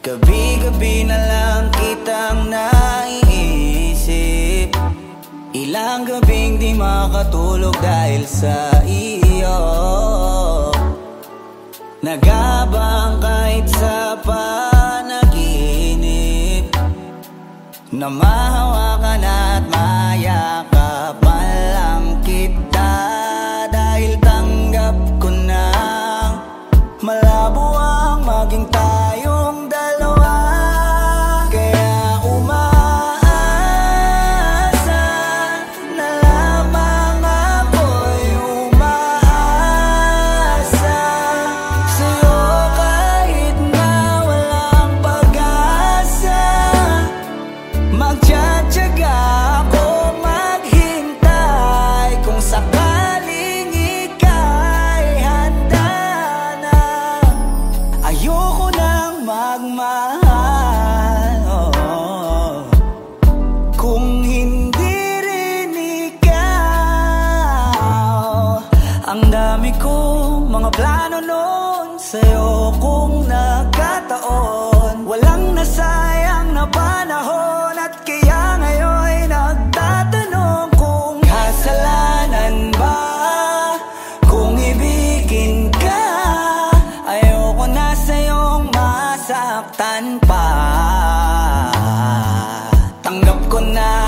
Gabi-gabi na lang kitang naiisip. Ilang gabing di makatulog dahil sa iyo. Nagabang kahit sa panaginip. Na mahawakan at mayakapan maging tayong dalawa Ang dami kong mga plano noon Sa'yo kung nagkataon Walang nasayang na panahon At kaya ngayon nagtatanong Kung kasalanan ba? Kung ibigin ka Ayoko na sa'yong masaktan pa. Tanggap ko na